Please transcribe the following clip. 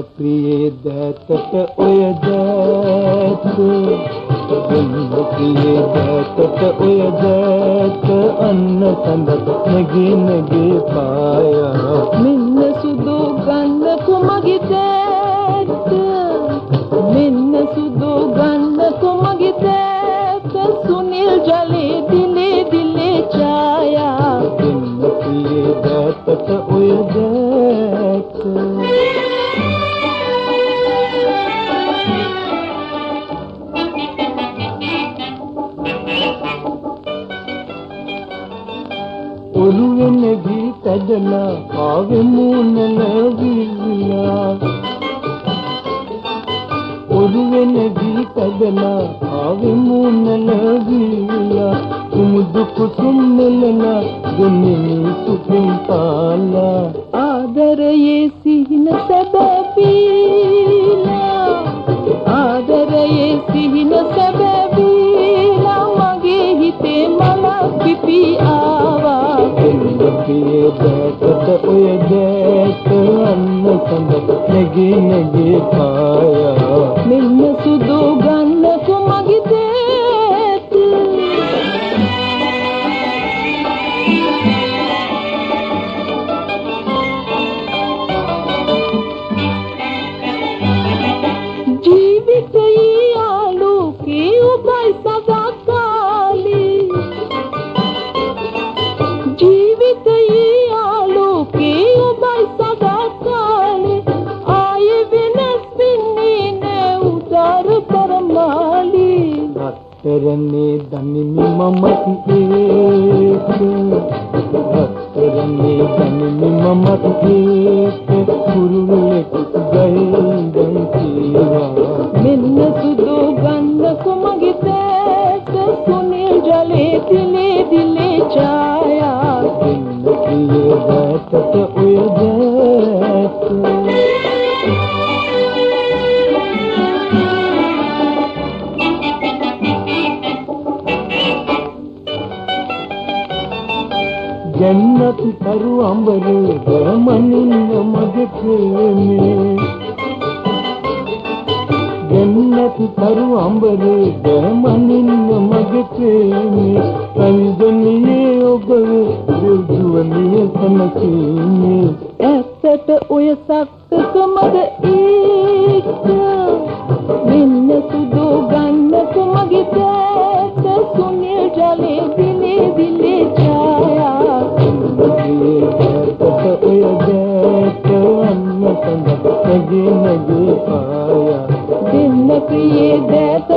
प्रिय दैत ओय दैत। ब्रह्म प्रिय दैत दैत। अन्न संगत नगे नगे पाया। मिन्न ඔළුවෙන් නැගී පැදලා ආවේ මූණලවිලා ඔළුවෙන් නැගී පැදලා ආවේ මූණලවිලා කුමුදු කුසුම් නෙලලා දුන්නේ සුපින් පාලා. ආදරයේ कोई देश नगी नगी पाया मिन्नत दूगा රත්තරනේ දනිමි මමත් ඒක රත්තරනේ දනිමි මමත් ඒක කුරුල්ලෙක් ගයින් කීවා මෙන්න සුදු ගන්න කුමගේ තෑත සුනිල් ජලේ දිලේ දිලේ ඡායා දෙන්න ප්‍රියේ දැකට ඔය ජන්නත් කරු අඹරේ ගමනින්න මගේ ප්‍රේමේ ජන්නත් කරු අඹරේ ගමනින්න මගේ ප්‍රේමේ රංජනියේ ඔබේ දිව්දුවනේ සනසීනේ ඇත්තට ඔය සක්කකමද ඒක. මෙන්න සුදු ගන්න दिन जो पाया दिन प्रिय दैत